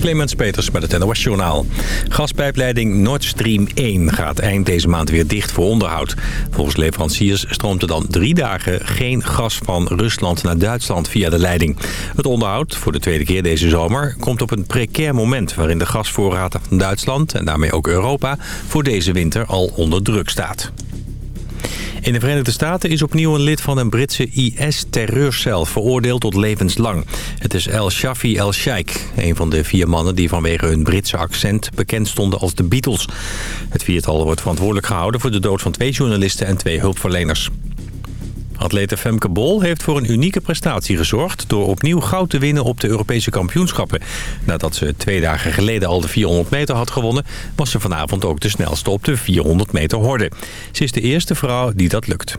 Clemens Peters met het NOS Journaal. Gaspijpleiding Nord Stream 1 gaat eind deze maand weer dicht voor onderhoud. Volgens leveranciers stroomt er dan drie dagen geen gas van Rusland naar Duitsland via de leiding. Het onderhoud, voor de tweede keer deze zomer, komt op een precair moment... waarin de gasvoorraad van Duitsland en daarmee ook Europa voor deze winter al onder druk staat. In de Verenigde Staten is opnieuw een lid van een Britse IS-terreurcel veroordeeld tot levenslang. Het is El Shafi El Sheikh, een van de vier mannen die vanwege hun Britse accent bekend stonden als de Beatles. Het viertal wordt verantwoordelijk gehouden voor de dood van twee journalisten en twee hulpverleners. Atlete Femke Bol heeft voor een unieke prestatie gezorgd... door opnieuw goud te winnen op de Europese kampioenschappen. Nadat ze twee dagen geleden al de 400 meter had gewonnen... was ze vanavond ook de snelste op de 400 meter horde. Ze is de eerste vrouw die dat lukt.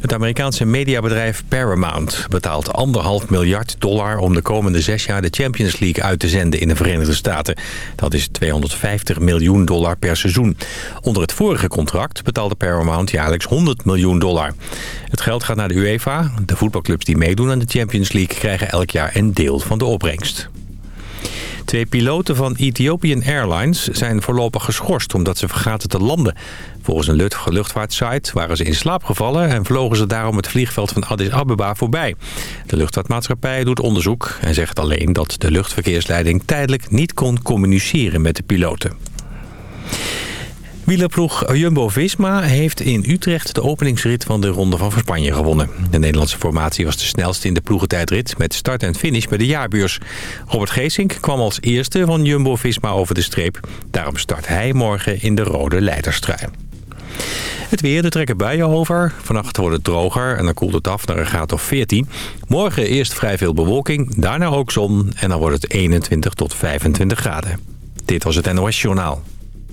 Het Amerikaanse mediabedrijf Paramount betaalt anderhalf miljard dollar... om de komende zes jaar de Champions League uit te zenden in de Verenigde Staten. Dat is 250 miljoen dollar per seizoen. Onder het vorige contract betaalde Paramount jaarlijks 100 miljoen dollar. Het geld gaat naar de UEFA. De voetbalclubs die meedoen aan de Champions League krijgen elk jaar een deel van de opbrengst. Twee piloten van Ethiopian Airlines zijn voorlopig geschorst omdat ze vergaten te landen. Volgens een luchtvaartsite waren ze in slaap gevallen en vlogen ze daarom het vliegveld van Addis Ababa voorbij. De luchtvaartmaatschappij doet onderzoek en zegt alleen dat de luchtverkeersleiding tijdelijk niet kon communiceren met de piloten. Wielerploeg Jumbo-Visma heeft in Utrecht de openingsrit van de Ronde van Spanje gewonnen. De Nederlandse formatie was de snelste in de ploegentijdrit met start en finish bij de jaarbeurs. Robert Geesink kwam als eerste van Jumbo-Visma over de streep. Daarom start hij morgen in de rode leiderstrui. Het weer, er trekken buien over. Vannacht wordt het droger en dan koelt het af naar een graad of 14. Morgen eerst vrij veel bewolking, daarna ook zon en dan wordt het 21 tot 25 graden. Dit was het NOS Journaal.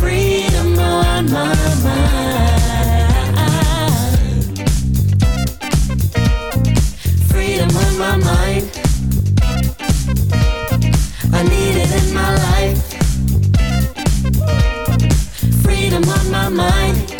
Freedom on my mind. Freedom on my mind. I need it in my life. Freedom on my mind.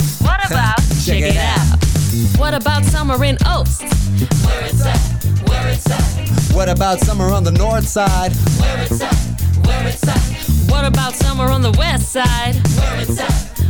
What about summer in Oaks? Where it's at, where it's at, What about summer on the north side? where it's at, where it's at, What about summer on the west side? where it's at,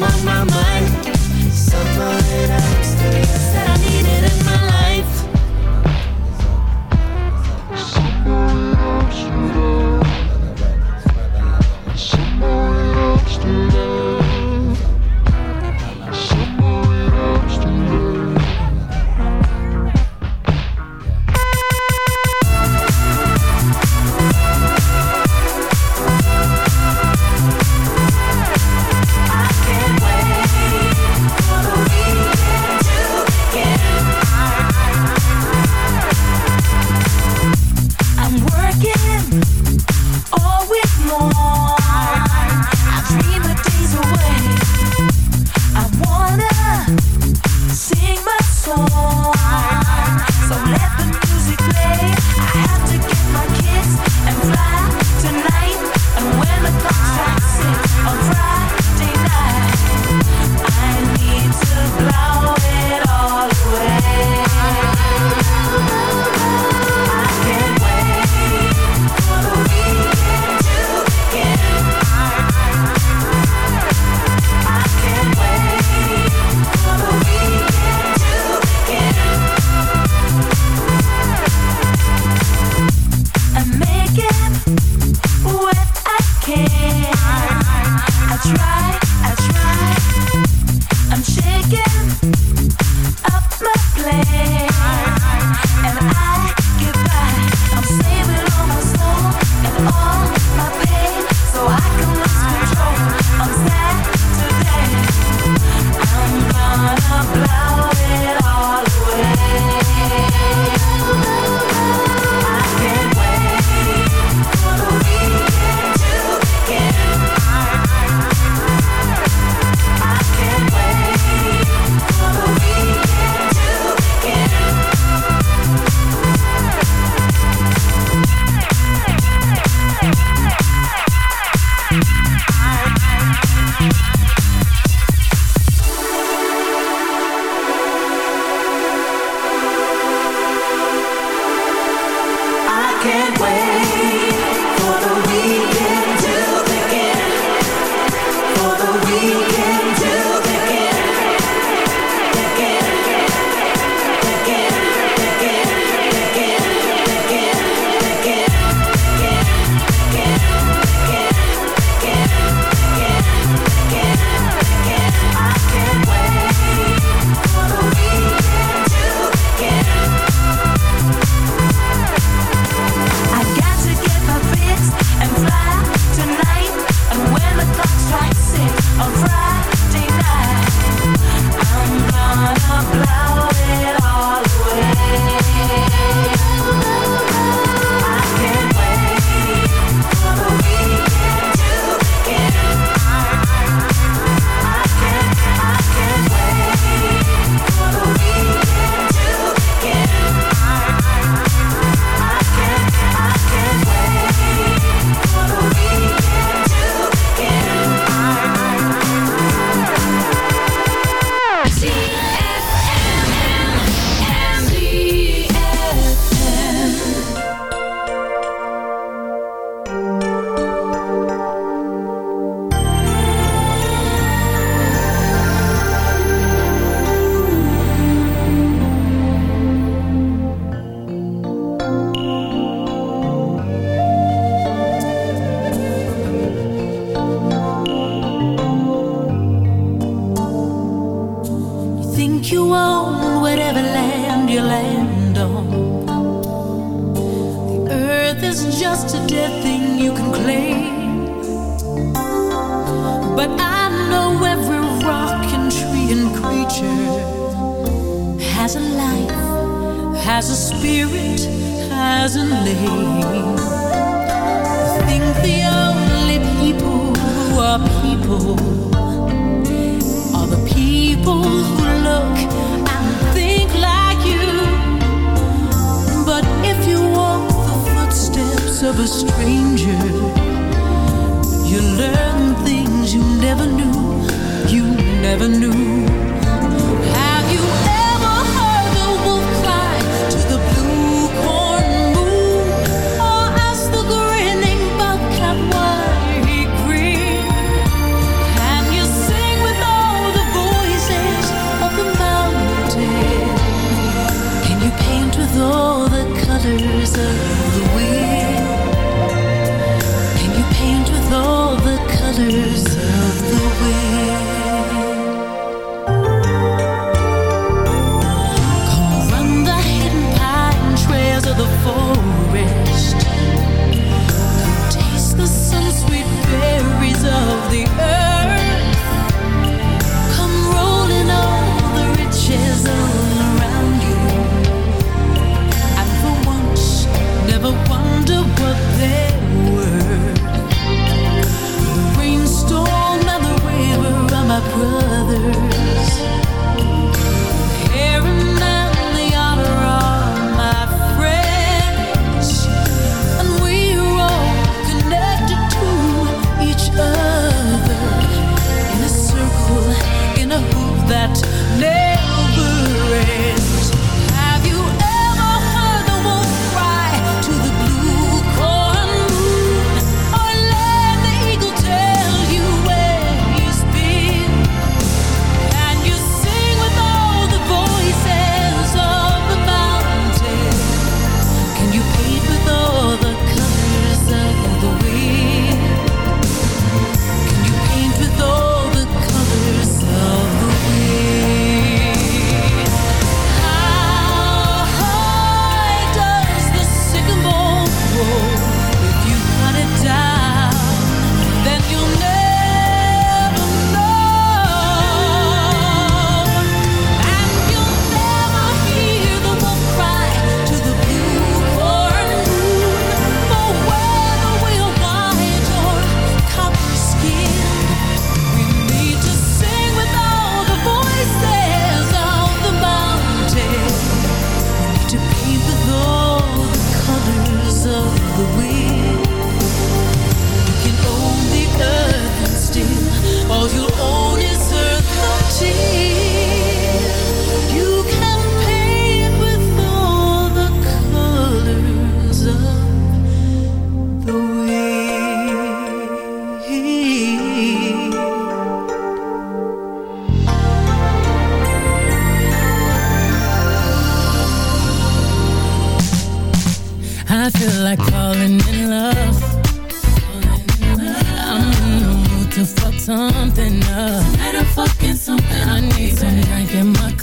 On my mind.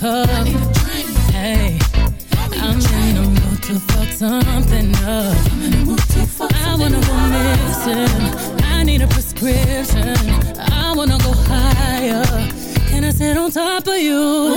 cup. Hey, I'm in the mood to fuck something up. I wanna go missing. I need a prescription. I wanna go higher. Can I sit on top of you?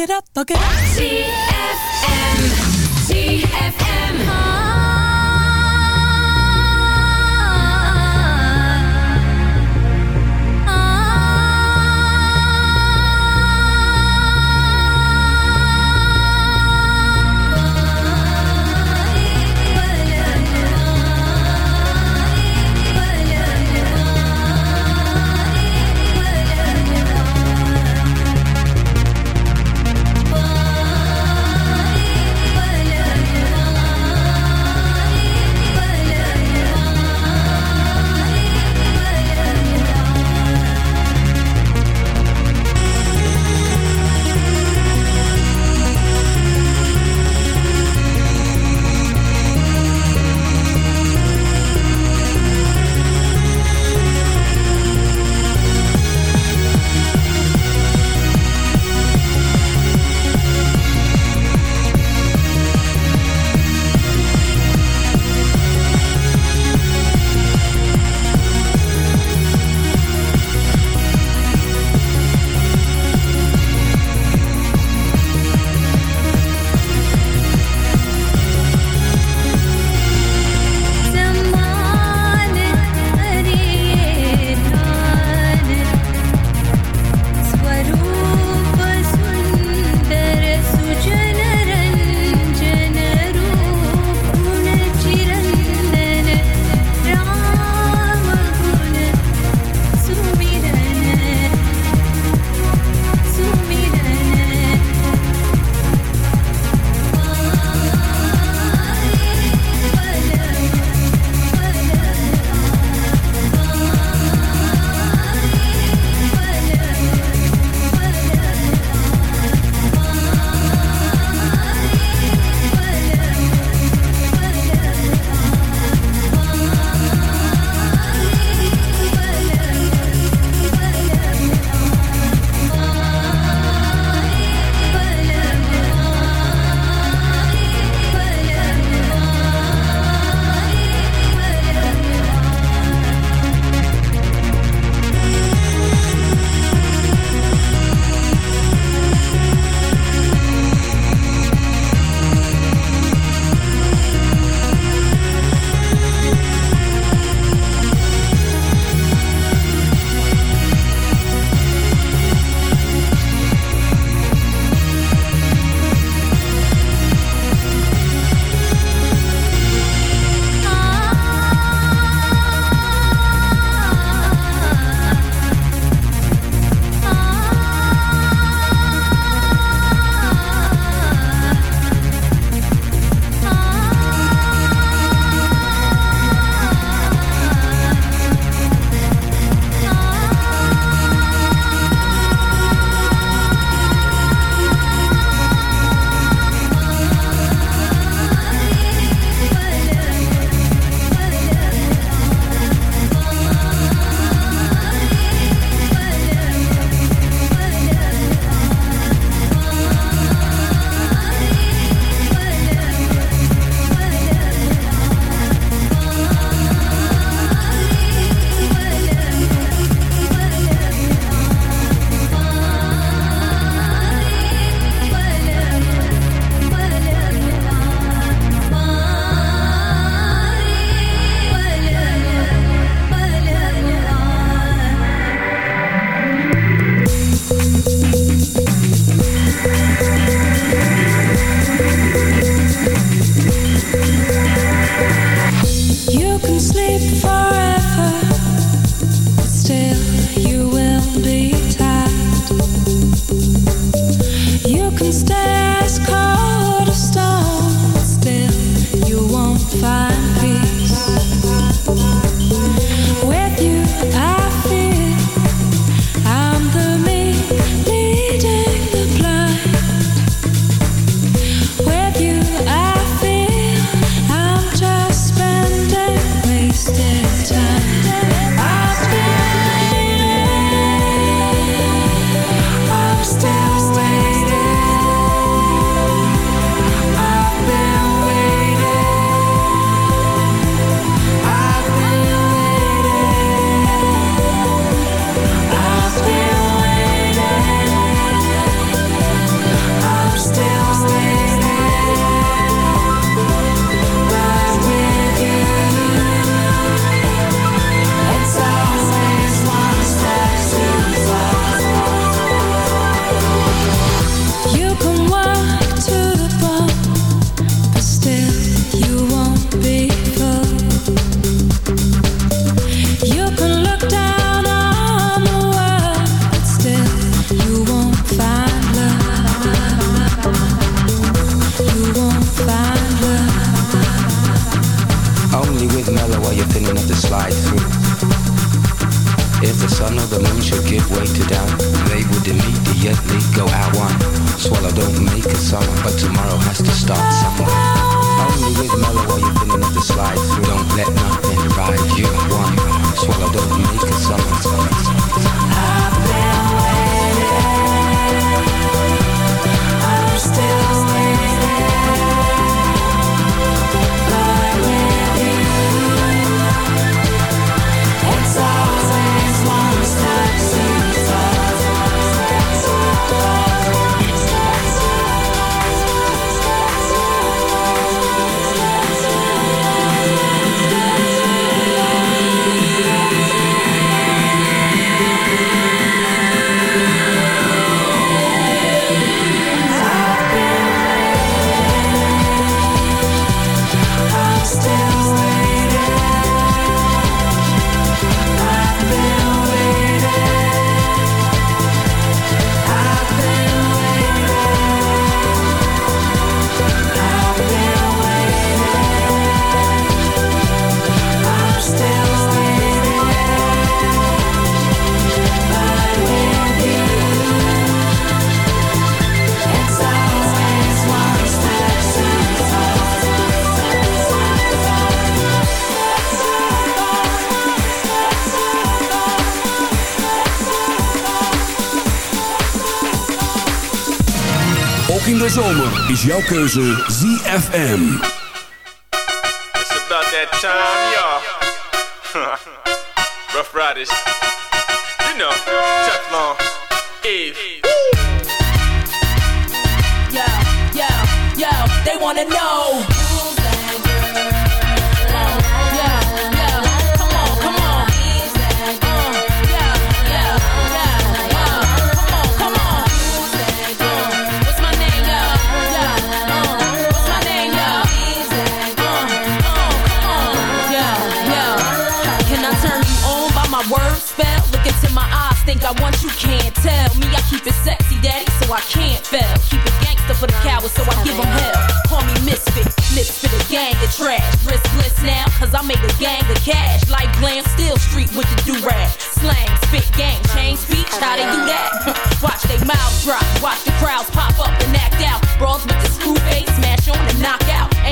It up, fuck it up. with mellow while you're thinning up the slide through. If the sun or the moon should give way to doubt, they would immediately go out one. Swallow don't make a summer, but tomorrow has to start somewhere. Only with mellow while you're thinning up the slide through. Don't let nothing ride you one. Swallow don't make a summer. summer, summer. I've been waiting. I'm still in de zomer is jouw keuze ZFM. It's about that time, y'all. Rough Riders. You know, Teflon, Eve. Yo, yo, yo, they wanna know. I. Keep it gangster for the cowards, so I give them hell. Call me misfit, lips for the gang of trash. Riskless now, cause I make a gang of cash. Like glam, still street with the do-rag. Slang, spit, gang, change speech, how they do that? watch they mouths drop, watch the crowds pop up and act out. Brawls with the screw face, smash on and knock out.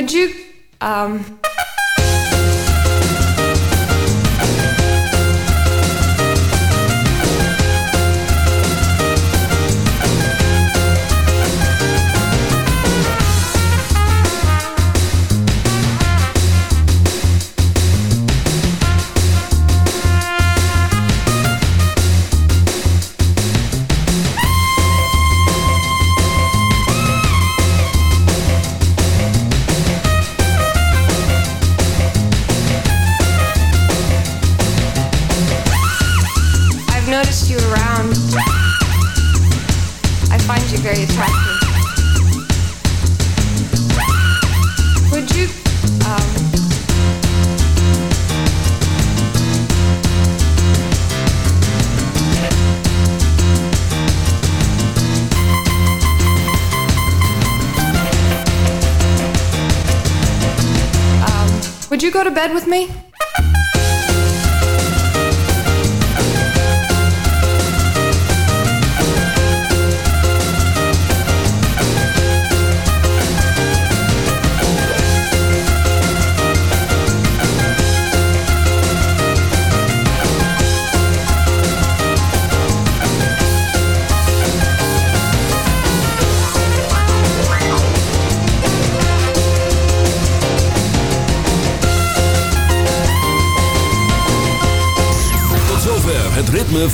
Would you, um, go to bed with me?